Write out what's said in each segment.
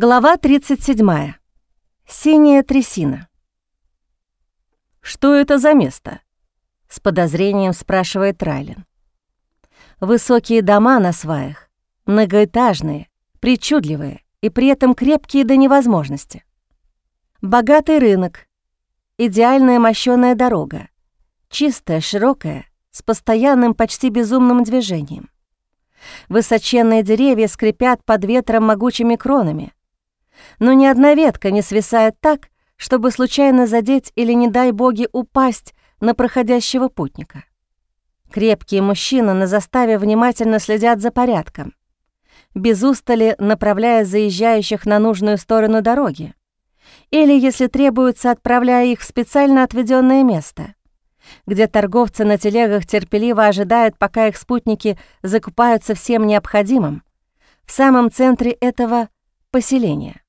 Глава 37. Синяя трясина. «Что это за место?» — с подозрением спрашивает Райлен. Высокие дома на сваях, многоэтажные, причудливые и при этом крепкие до невозможности. Богатый рынок, идеальная мощёная дорога, чистая, широкая, с постоянным, почти безумным движением. Высоченные деревья скрипят под ветром могучими кронами — но ни одна ветка не свисает так, чтобы случайно задеть или, не дай боги, упасть на проходящего путника. Крепкие мужчины на заставе внимательно следят за порядком, без устали направляя заезжающих на нужную сторону дороги, или, если требуется, отправляя их в специально отведенное место, где торговцы на телегах терпеливо ожидают, пока их спутники закупаются всем необходимым, в самом центре этого поселения.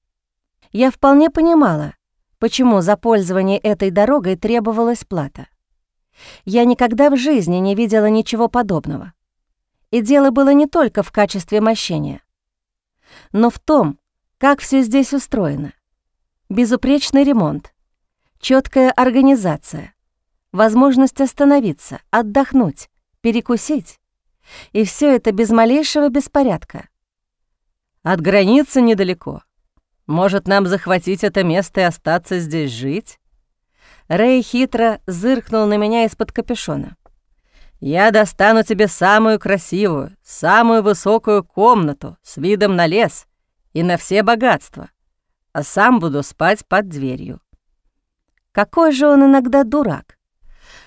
Я вполне понимала, почему за пользование этой дорогой требовалась плата. Я никогда в жизни не видела ничего подобного. И дело было не только в качестве мощения, но в том, как все здесь устроено. Безупречный ремонт, четкая организация, возможность остановиться, отдохнуть, перекусить. И все это без малейшего беспорядка. От границы недалеко. Может, нам захватить это место и остаться здесь жить?» Рэй хитро зыркнул на меня из-под капюшона. «Я достану тебе самую красивую, самую высокую комнату с видом на лес и на все богатства, а сам буду спать под дверью». Какой же он иногда дурак.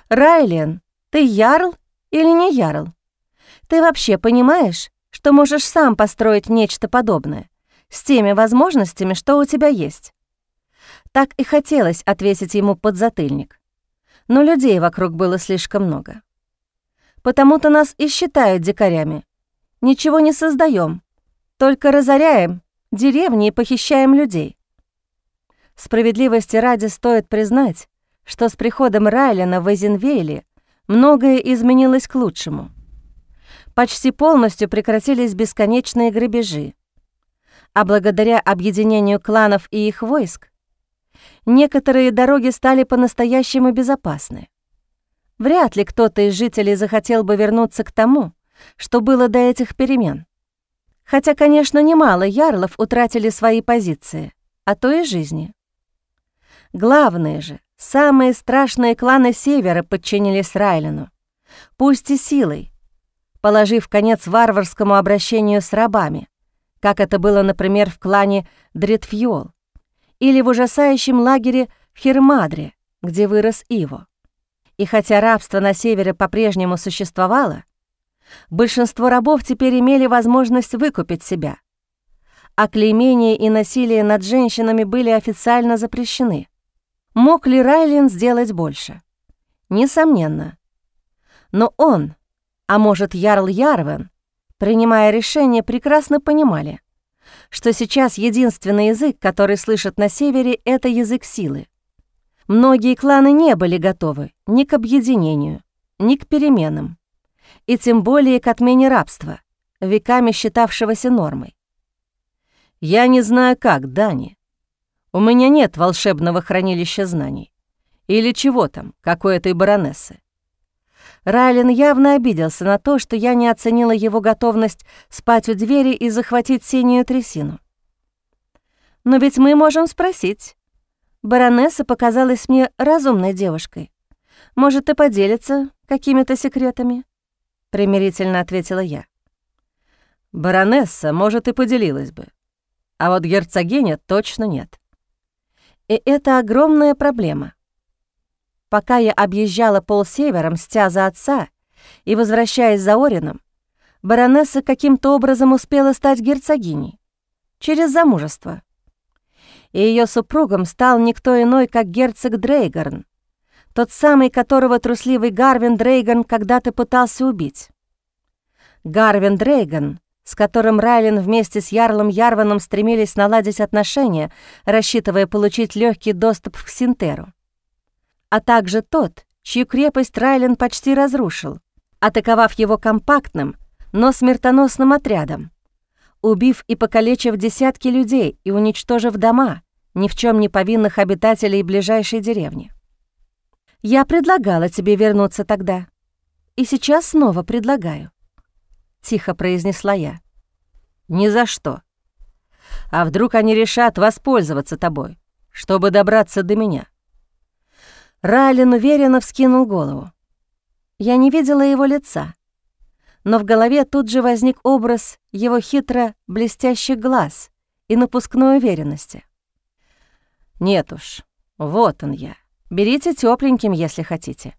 «Райлен, ты ярл или не ярл? Ты вообще понимаешь, что можешь сам построить нечто подобное? С теми возможностями, что у тебя есть. Так и хотелось отвесить ему подзатыльник. Но людей вокруг было слишком много. Потому-то нас и считают дикарями. Ничего не создаем, только разоряем деревни и похищаем людей. Справедливости ради стоит признать, что с приходом Райлена в Эйзенвейле многое изменилось к лучшему. Почти полностью прекратились бесконечные грабежи, а благодаря объединению кланов и их войск, некоторые дороги стали по-настоящему безопасны. Вряд ли кто-то из жителей захотел бы вернуться к тому, что было до этих перемен. Хотя, конечно, немало ярлов утратили свои позиции, а то и жизни. Главные же, самые страшные кланы Севера подчинились Райлену, пусть и силой, положив конец варварскому обращению с рабами, как это было, например, в клане Дредфьол или в ужасающем лагере в Хермадре, где вырос Иво. И хотя рабство на севере по-прежнему существовало, большинство рабов теперь имели возможность выкупить себя, а клеймение и насилие над женщинами были официально запрещены. Мог ли Райлин сделать больше? Несомненно. Но он, а может, Ярл Ярвен, принимая решение, прекрасно понимали, что сейчас единственный язык, который слышат на севере, — это язык силы. Многие кланы не были готовы ни к объединению, ни к переменам, и тем более к отмене рабства, веками считавшегося нормой. «Я не знаю как, Дани. У меня нет волшебного хранилища знаний. Или чего там, какой этой баронессы. Райлен явно обиделся на то, что я не оценила его готовность спать у двери и захватить синюю трясину. «Но ведь мы можем спросить. Баронесса показалась мне разумной девушкой. Может, и поделится какими-то секретами?» — примирительно ответила я. «Баронесса, может, и поделилась бы. А вот герцогиня точно нет». И это огромная проблема — Пока я объезжала полсевера, мстя за отца, и возвращаясь за Орином, баронесса каким-то образом успела стать герцогиней через замужество. И ее супругом стал никто иной, как герцог Дрейгарн, тот самый, которого трусливый Гарвин Дрейган когда-то пытался убить. Гарвин Дрейган, с которым Райлен вместе с Ярлом Ярваном стремились наладить отношения, рассчитывая получить легкий доступ к Синтеру а также тот, чью крепость Райлен почти разрушил, атаковав его компактным, но смертоносным отрядом. убив и покалечив десятки людей и уничтожив дома, ни в чем не повинных обитателей ближайшей деревни. Я предлагала тебе вернуться тогда, и сейчас снова предлагаю. Тихо произнесла я. Ни за что. А вдруг они решат воспользоваться тобой, чтобы добраться до меня? Райлен уверенно вскинул голову. Я не видела его лица, но в голове тут же возник образ его хитро блестящих глаз и напускной уверенности. «Нет уж, вот он я. Берите тепленьким, если хотите».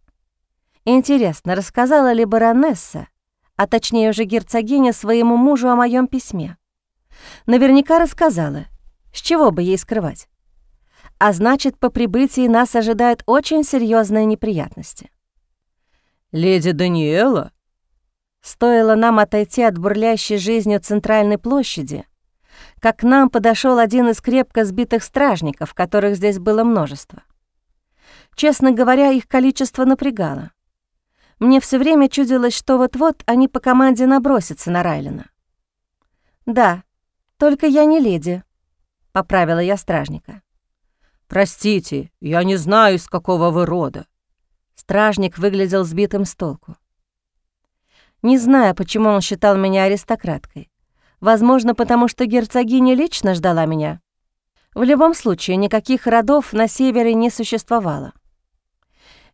Интересно, рассказала ли баронесса, а точнее уже герцогиня, своему мужу о моем письме? Наверняка рассказала, с чего бы ей скрывать. А значит, по прибытии нас ожидают очень серьезные неприятности. «Леди Даниэла?» Стоило нам отойти от бурлящей жизнью центральной площади, как к нам подошел один из крепко сбитых стражников, которых здесь было множество. Честно говоря, их количество напрягало. Мне все время чудилось, что вот-вот они по команде набросятся на Райлина. «Да, только я не леди», — поправила я стражника. «Простите, я не знаю, из какого вы рода», Стражник выглядел сбитым с толку. Не знаю, почему он считал меня аристократкой. Возможно, потому что герцогиня лично ждала меня. В любом случае, никаких родов на севере не существовало.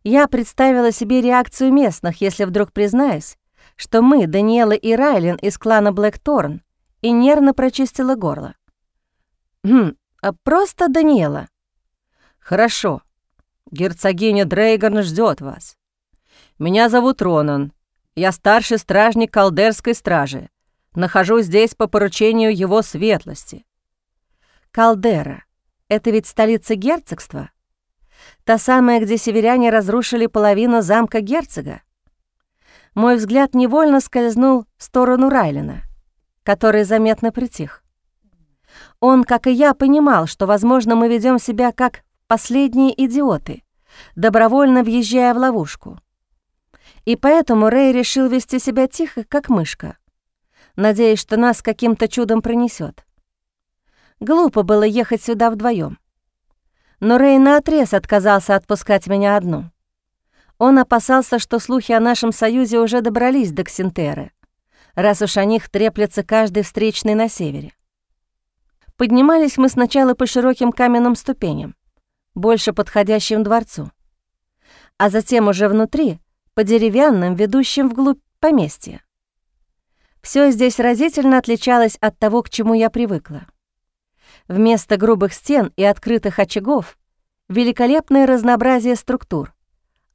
Я представила себе реакцию местных, если вдруг признаюсь, что мы, Даниэла и Райлин из клана Блэкторн, и нервно прочистила горло. «Хм, а просто Даниэла». «Хорошо», Герцогиня Дрейган ждет вас. Меня зовут Ронан. Я старший стражник Калдерской стражи. Нахожусь здесь по поручению его светлости. Калдера — это ведь столица герцогства? Та самая, где северяне разрушили половину замка герцога? Мой взгляд невольно скользнул в сторону Райлина, который заметно притих. Он, как и я, понимал, что, возможно, мы ведем себя как последние идиоты, добровольно въезжая в ловушку. И поэтому Рэй решил вести себя тихо, как мышка, надеясь, что нас каким-то чудом пронесет. Глупо было ехать сюда вдвоем. Но Рэй наотрез отказался отпускать меня одну. Он опасался, что слухи о нашем союзе уже добрались до Ксентеры, раз уж о них треплется каждый встречный на севере. Поднимались мы сначала по широким каменным ступеням, больше подходящим дворцу, а затем уже внутри, по деревянным, ведущим вглубь поместья. Все здесь разительно отличалось от того, к чему я привыкла. Вместо грубых стен и открытых очагов великолепное разнообразие структур.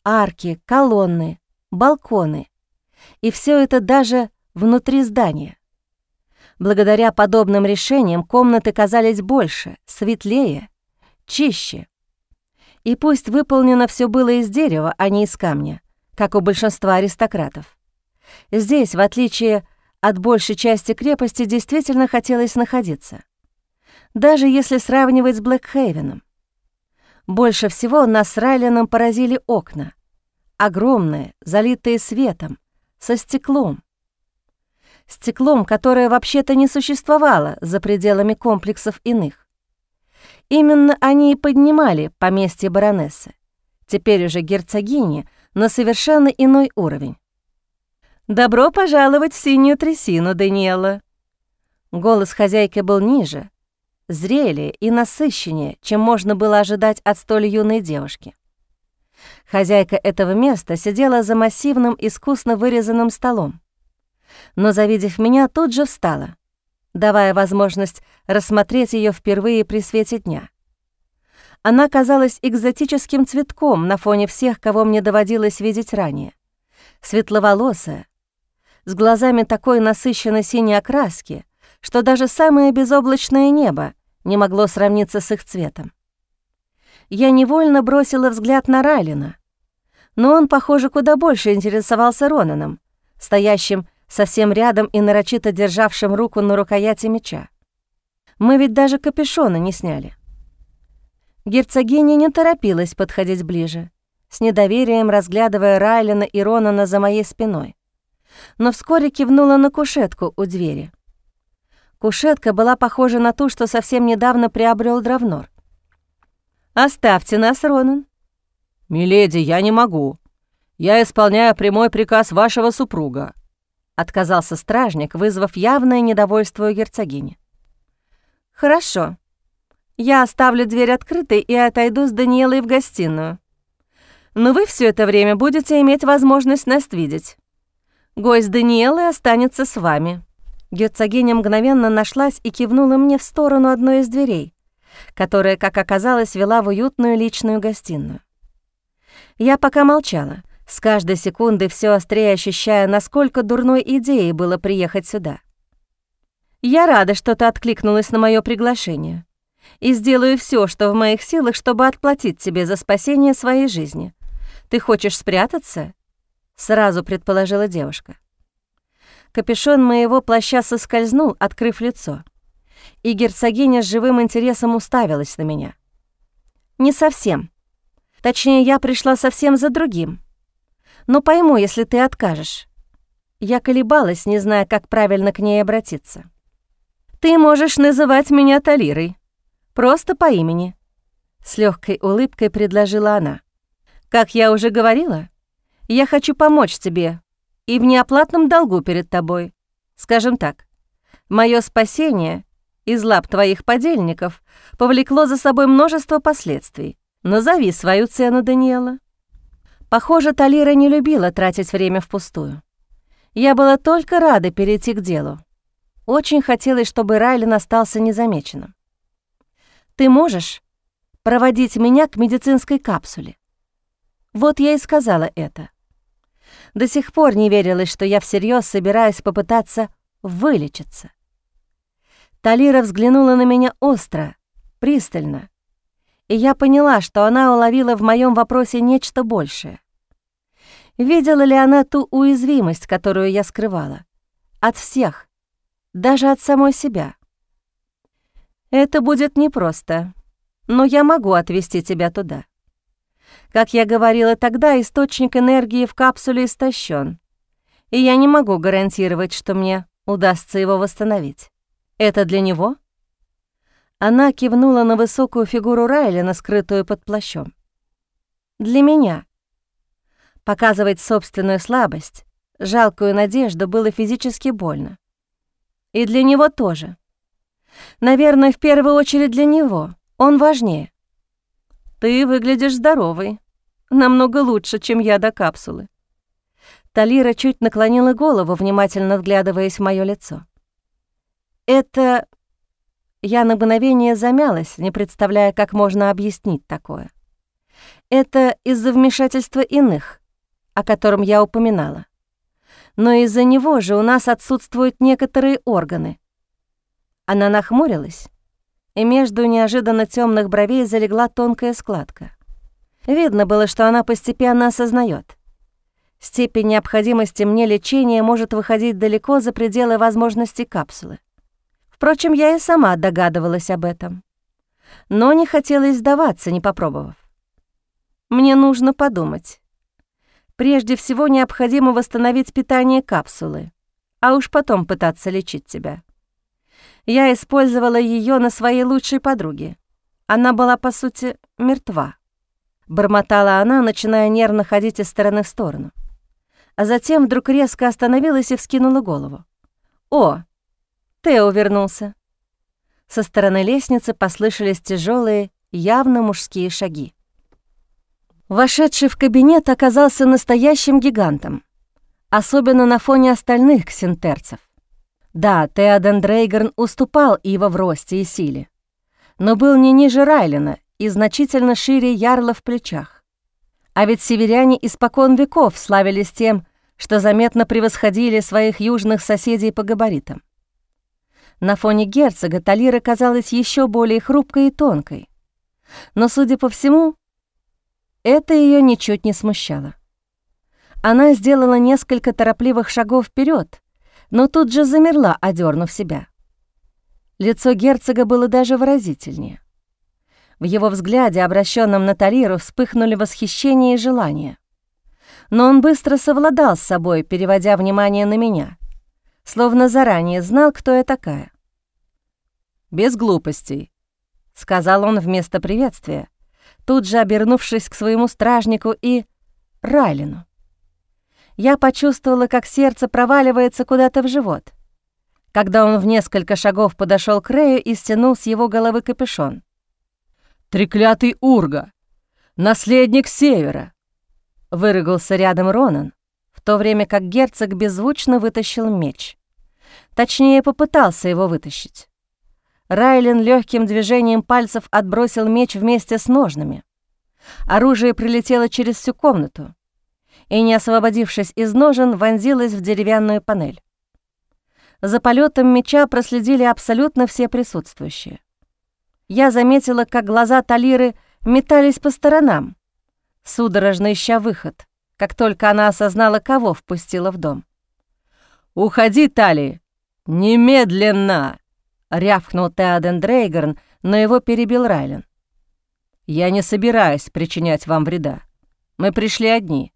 Арки, колонны, балконы. И все это даже внутри здания. Благодаря подобным решениям комнаты казались больше, светлее, чище. И пусть выполнено все было из дерева, а не из камня, как у большинства аристократов. Здесь, в отличие от большей части крепости, действительно хотелось находиться. Даже если сравнивать с Блэкхейвеном. Больше всего нас с Райленом поразили окна. Огромные, залитые светом, со стеклом. Стеклом, которое вообще-то не существовало за пределами комплексов иных. Именно они и поднимали поместье баронессы, теперь уже герцогини, на совершенно иной уровень. «Добро пожаловать в синюю трясину, Даниэла!» Голос хозяйки был ниже, зрелее и насыщеннее, чем можно было ожидать от столь юной девушки. Хозяйка этого места сидела за массивным искусно вырезанным столом, но, завидев меня, тут же встала — давая возможность рассмотреть ее впервые при свете дня. Она казалась экзотическим цветком на фоне всех, кого мне доводилось видеть ранее. Светловолосая, с глазами такой насыщенной синей окраски, что даже самое безоблачное небо не могло сравниться с их цветом. Я невольно бросила взгляд на Райлина, но он, похоже, куда больше интересовался Ронаном, стоящим совсем рядом и нарочито державшим руку на рукояти меча. Мы ведь даже капюшона не сняли. Герцогиня не торопилась подходить ближе, с недоверием разглядывая Райлина и Ронана за моей спиной, но вскоре кивнула на кушетку у двери. Кушетка была похожа на ту, что совсем недавно приобрел Дравнор. «Оставьте нас, Ронан». «Миледи, я не могу. Я исполняю прямой приказ вашего супруга», — отказался стражник, вызвав явное недовольство у герцогини. «Хорошо. Я оставлю дверь открытой и отойду с Даниэлой в гостиную. Но вы все это время будете иметь возможность нас видеть. Гость Даниэлы останется с вами». Герцогиня мгновенно нашлась и кивнула мне в сторону одной из дверей, которая, как оказалось, вела в уютную личную гостиную. Я пока молчала, с каждой секундой все острее ощущая, насколько дурной идеей было приехать сюда. Я рада, что ты откликнулась на мое приглашение и сделаю все, что в моих силах, чтобы отплатить тебе за спасение своей жизни. Ты хочешь спрятаться?» — сразу предположила девушка. Капюшон моего плаща соскользнул, открыв лицо, и герцогиня с живым интересом уставилась на меня. «Не совсем. Точнее, я пришла совсем за другим. Но пойму, если ты откажешь». Я колебалась, не зная, как правильно к ней обратиться. «Ты можешь называть меня Талирой. Просто по имени», — с легкой улыбкой предложила она. «Как я уже говорила, я хочу помочь тебе и в неоплатном долгу перед тобой. Скажем так, мое спасение из лап твоих подельников повлекло за собой множество последствий. Назови свою цену, Даниэла». Похоже, Талира не любила тратить время впустую. Я была только рада перейти к делу. Очень хотелось, чтобы Райлен остался незамеченным. Ты можешь проводить меня к медицинской капсуле?» Вот я и сказала это. До сих пор не верилось, что я всерьез собираюсь попытаться вылечиться. Талира взглянула на меня остро, пристально, и я поняла, что она уловила в моем вопросе нечто большее. Видела ли она ту уязвимость, которую я скрывала? От всех, даже от самой себя. Это будет непросто, но я могу отвезти тебя туда. Как я говорила тогда, источник энергии в капсуле истощен, и я не могу гарантировать, что мне удастся его восстановить. Это для него? Она кивнула на высокую фигуру Райлина, скрытую под плащом. Для меня. Показывать собственную слабость, жалкую надежду было физически больно. И для него тоже. Наверное, в первую очередь для него. Он важнее. Ты выглядишь здоровой. Намного лучше, чем я до капсулы. Талира чуть наклонила голову, внимательно вглядываясь в моё лицо. Это... Я на мгновение замялась, не представляя, как можно объяснить такое. Это из-за вмешательства иных, о котором я упоминала. Но из-за него же у нас отсутствуют некоторые органы — она нахмурилась, и между неожиданно темных бровей залегла тонкая складка. Видно было, что она постепенно осознает. Степень необходимости мне лечения может выходить далеко за пределы возможностей капсулы. Впрочем, я и сама догадывалась об этом. Но не хотела сдаваться, не попробовав. Мне нужно подумать. Прежде всего необходимо восстановить питание капсулы, а уж потом пытаться лечить тебя. Я использовала ее на своей лучшей подруге. Она была, по сути, мертва. Бормотала она, начиная нервно ходить из стороны в сторону. А затем вдруг резко остановилась и вскинула голову. «О, Тео вернулся!» Со стороны лестницы послышались тяжелые, явно мужские шаги. Вошедший в кабинет оказался настоящим гигантом, особенно на фоне остальных ксентерцев. Да, Теоден Дрейгерн уступал Ива в росте и силе, но был не ниже Райлина и значительно шире ярла в плечах. А ведь северяне испокон веков славились тем, что заметно превосходили своих южных соседей по габаритам. На фоне герцога Талира казалась еще более хрупкой и тонкой, но, судя по всему, это ее ничуть не смущало. Она сделала несколько торопливых шагов вперед, но тут же замерла, одернув себя. Лицо герцога было даже выразительнее. В его взгляде, обращенном на Талиру, вспыхнули восхищение и желание. Но он быстро совладал с собой, переводя внимание на меня, словно заранее знал, кто я такая. без глупостей», — сказал он вместо приветствия, тут же обернувшись к своему стражнику и Райлину. Я почувствовала, как сердце проваливается куда-то в живот, когда он в несколько шагов подошел к Рэю и стянул с его головы капюшон. «Треклятый Урга! Наследник Севера!» — вырыгался рядом Ронан, в то время как герцог беззвучно вытащил меч. Точнее, попытался его вытащить. Райлен легким движением пальцев отбросил меч вместе с ножными. Оружие прилетело через всю комнату и, не освободившись из ножен, вонзилось в деревянную панель. За полетом меча проследили абсолютно все присутствующие. Я заметила, как глаза Талиры метались по сторонам, судорожно ища выход, как только она осознала, кого впустила в дом. «Уходи, Тали! Немедленно!» — рявкнул Теоден Дрейгерн, но его перебил Райлен. «Я не собираюсь причинять вам вреда. Мы пришли одни.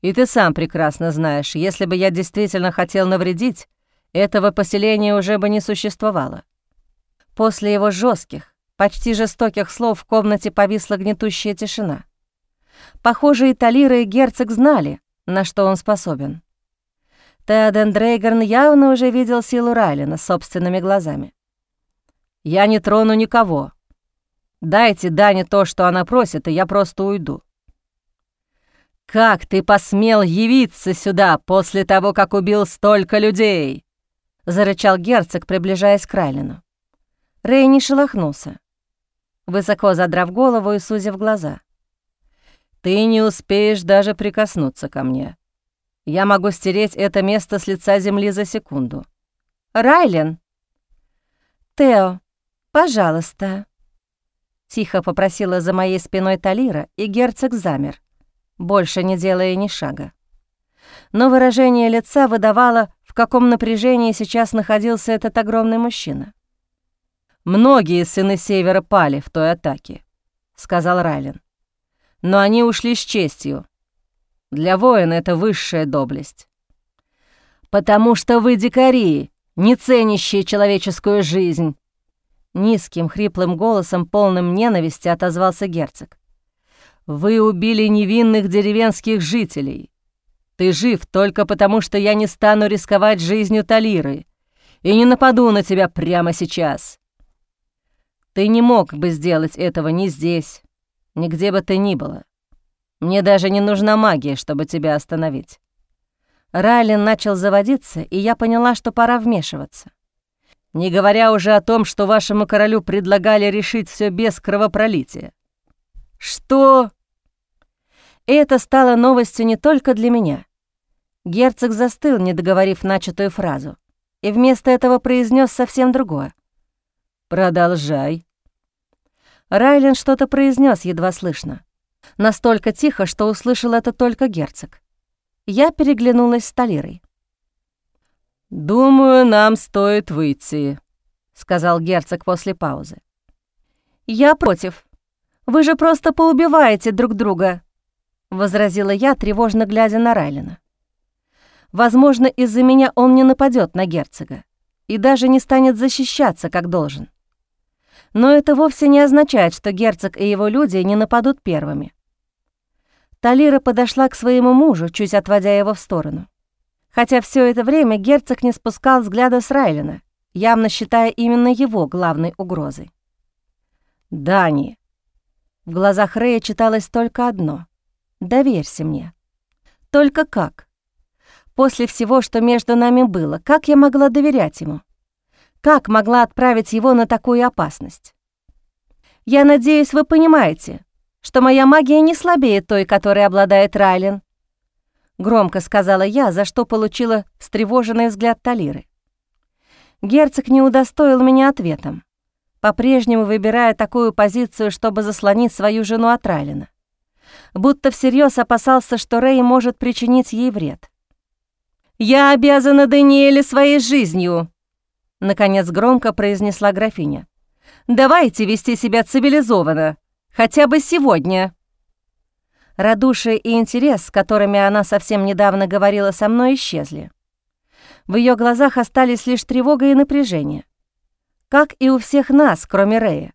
И ты сам прекрасно знаешь, если бы я действительно хотел навредить, этого поселения уже бы не существовало». После его жестких, почти жестоких слов в комнате повисла гнетущая тишина. Похоже, и Талира, и герцог знали, на что он способен. Теоден Дрейгерн явно уже видел силу Райлина собственными глазами. «Я не трону никого. Дайте Дане то, что она просит, и я просто уйду». «Как ты посмел явиться сюда после того, как убил столько людей?» — зарычал герцог, приближаясь к Райлину. Рэй не шелохнулся, высоко задрав голову и сузив глаза. «Ты не успеешь даже прикоснуться ко мне. Я могу стереть это место с лица земли за секунду. Райлен!» «Тео, пожалуйста!» Тихо попросила за моей спиной Талира, и герцог замер, больше не делая ни шага. Но выражение лица выдавало, в каком напряжении сейчас находился этот огромный мужчина. «Многие сыны Севера пали в той атаке», — сказал Райлен. «Но они ушли с честью, для воина это высшая доблесть. «Потому что вы дикари, не ценящие человеческую жизнь!» Низким, хриплым голосом, полным ненависти, отозвался герцог. «Вы убили невинных деревенских жителей. Ты жив только потому, что я не стану рисковать жизнью Талиры и не нападу на тебя прямо сейчас. Ты не мог бы сделать этого ни здесь, ни где бы ты ни было. Мне даже не нужна магия, чтобы тебя остановить». Райлен начал заводиться, и я поняла, что пора вмешиваться. Не говоря уже о том, что вашему королю предлагали решить все без кровопролития. «Что?» Это стало новостью не только для меня. Герцог застыл, не договорив начатую фразу, и вместо этого произнес совсем другое. «Продолжай». Райлен что-то произнес едва слышно. Настолько тихо, что услышал это только герцог. Я переглянулась с Талирой. «Думаю, нам стоит выйти», — сказал герцог после паузы. «Я против. Вы же просто поубиваете друг друга», — возразила я, тревожно глядя на Райлина. «Возможно, из-за меня он не нападет на герцога и даже не станет защищаться, как должен. Но это вовсе не означает, что герцог и его люди не нападут первыми. Талира подошла к своему мужу, чуть отводя его в сторону. Хотя все это время герцог не спускал взгляда с Райлина, явно считая именно его главной угрозой. «Дани!» В глазах Рэя читалось только одно — «Доверься мне». Только как? После всего, что между нами было, как я могла доверять ему? Как могла отправить его на такую опасность? Я надеюсь, вы понимаете, что моя магия не слабее той, которой обладает Райлен. Громко сказала я, за что получила встревоженный взгляд Талиры. Герцог не удостоил меня ответом, по-прежнему выбирая такую позицию, чтобы заслонить свою жену от Райлена. Будто всерьез опасался, что Рэй может причинить ей вред. «Я обязана Даниэле своей жизнью», — наконец громко произнесла графиня. «Давайте вести себя цивилизованно, Хотя бы сегодня». Радушие и интерес, с которыми она совсем недавно говорила со мной, исчезли. В ее глазах остались лишь тревога и напряжение. как и у всех нас, кроме Рэя,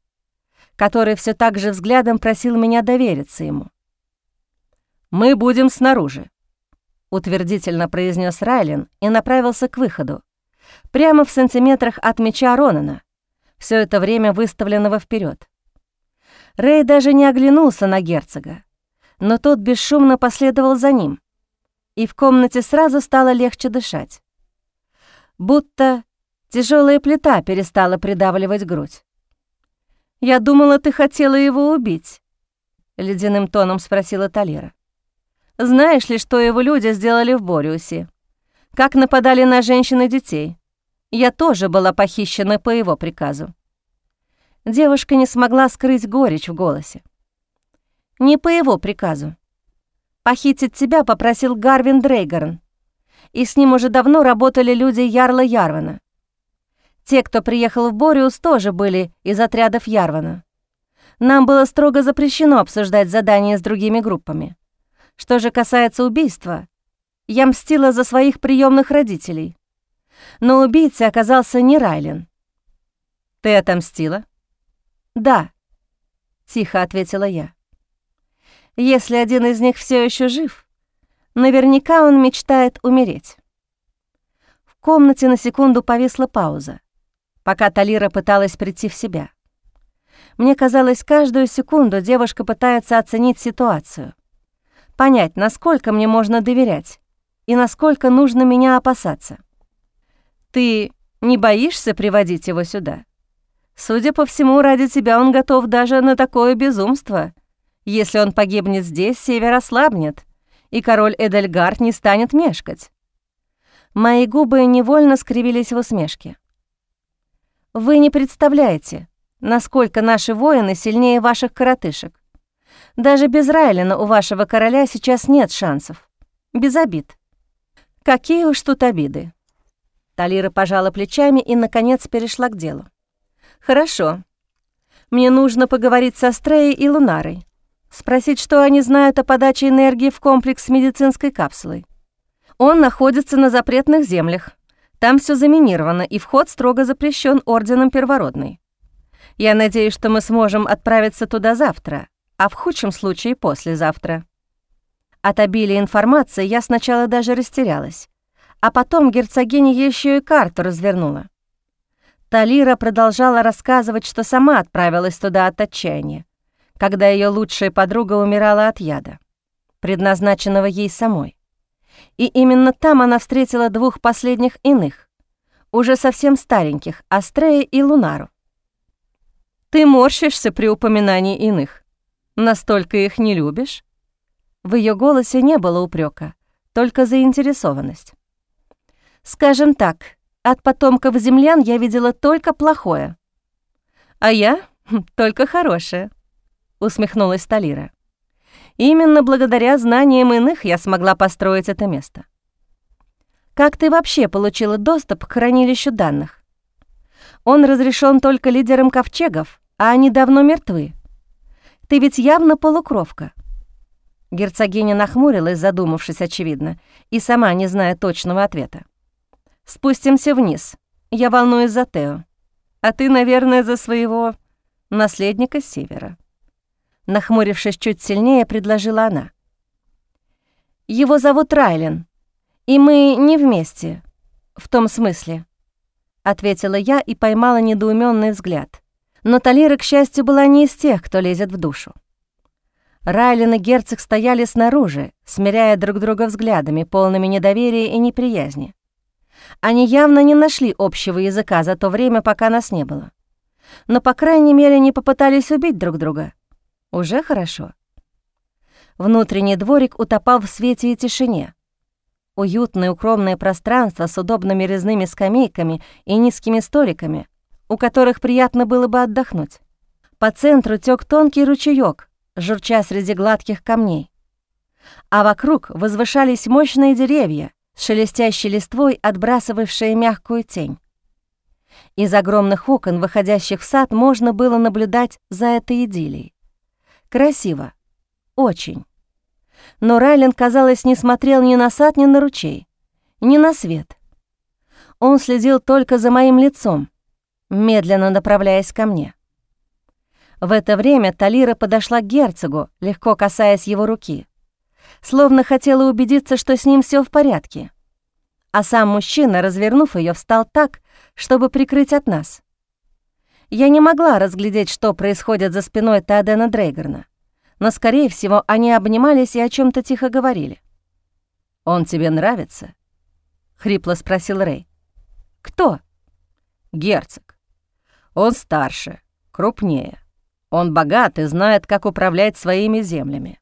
который все так же взглядом просил меня довериться ему. «Мы будем снаружи», — утвердительно произнес Райлен и направился к выходу, прямо в сантиметрах от меча Ронана, все это время выставленного вперед. Рэй даже не оглянулся на герцога, но тот бесшумно последовал за ним, и в комнате сразу стало легче дышать. Будто тяжелая плита перестала придавливать грудь. «Я думала, ты хотела его убить», — ледяным тоном спросила Талера. «Знаешь ли, что его люди сделали в Бориусе? Как нападали на женщин и детей? Я тоже была похищена по его приказу». Девушка не смогла скрыть горечь в голосе. «Не по его приказу. Похитить тебя попросил Гарвин Дрейгорн, и с ним уже давно работали люди Ярла Ярвана. Те, кто приехал в Бориус, тоже были из отрядов Ярвана. Нам было строго запрещено обсуждать задания с другими группами. Что же касается убийства, я мстила за своих приемных родителей. Но убийцей оказался не Райлен. «Ты отомстила?» «Да», — тихо ответила я. «Если один из них все еще жив, наверняка он мечтает умереть». В комнате на секунду повисла пауза, пока Талира пыталась прийти в себя. Мне казалось, каждую секунду девушка пытается оценить ситуацию, понять, насколько мне можно доверять и насколько нужно меня опасаться. «Ты не боишься приводить его сюда?» Судя по всему, ради тебя он готов даже на такое безумство. Если он погибнет здесь, север ослабнет, и король Эдельгард не станет мешкать. Мои губы невольно скривились в усмешке. Вы не представляете, насколько наши воины сильнее ваших коротышек. Даже без Райлина у вашего короля сейчас нет шансов. Без обид. Какие уж тут обиды. Талира пожала плечами и, наконец, перешла к делу. «Хорошо. Мне нужно поговорить со Стреей и Лунарой. Спросить, что они знают о подаче энергии в комплекс с медицинской капсулой. Он находится на запретных землях. Там все заминировано, и вход строго запрещен Орденом Первородный. Я надеюсь, что мы сможем отправиться туда завтра, а в худшем случае послезавтра». От обилия информации я сначала даже растерялась, а потом герцогиня еще и карту развернула. Талира продолжала рассказывать, что сама отправилась туда от отчаяния, когда ее лучшая подруга умирала от яда, предназначенного ей самой. И именно там она встретила двух последних иных, уже совсем стареньких, Астрея и Лунару. «Ты морщишься при упоминании иных. Настолько их не любишь?» В ее голосе не было упрека, только заинтересованность. «Скажем так, от потомков землян я видела только плохое. А я хм, только хорошее, усмехнулась Талира. Именно благодаря знаниям иных я смогла построить это место. Как ты вообще получила доступ к хранилищу данных? Он разрешен только лидерам ковчегов, а они давно мертвы. Ты ведь явно полукровка. Герцогиня нахмурилась, задумавшись, очевидно, и сама не зная точного ответа. Спустимся вниз. Я волнуюсь за Тео. А ты, наверное, за своего наследника севера». Нахмурившись чуть сильнее, предложила она. «Его зовут Райлен, и мы не вместе, в том смысле», — ответила я и поймала недоуменный взгляд. Но Талира, к счастью, была не из тех, кто лезет в душу. Райлен и герцог стояли снаружи, смиряя друг друга взглядами, полными недоверия и неприязни. Они явно не нашли общего языка за то время, пока нас не было. Но, по крайней мере, не попытались убить друг друга. Уже хорошо. Внутренний дворик утопал в свете и тишине. Уютное укромное пространство с удобными резными скамейками и низкими столиками, у которых приятно было бы отдохнуть. По центру тёк тонкий ручеёк, журча среди гладких камней. А вокруг возвышались мощные деревья, шелестящей листвой, отбрасывавшая мягкую тень. Из огромных окон, выходящих в сад, можно было наблюдать за этой идиллией. Красиво. Очень. Но Райлен, казалось, не смотрел ни на сад, ни на ручей, ни на свет. Он следил только за моим лицом, медленно направляясь ко мне. В это время Талира подошла к герцогу, легко касаясь его руки, словно хотела убедиться, что с ним все в порядке. А сам мужчина, развернув ее, встал так, чтобы прикрыть от нас. Я не могла разглядеть, что происходит за спиной Теодена Дрейгерна, но, скорее всего, они обнимались и о чем то тихо говорили. «Он тебе нравится?» — хрипло спросил Рэй. «Кто?» «Герцог. Он старше, крупнее. Он богат и знает, как управлять своими землями.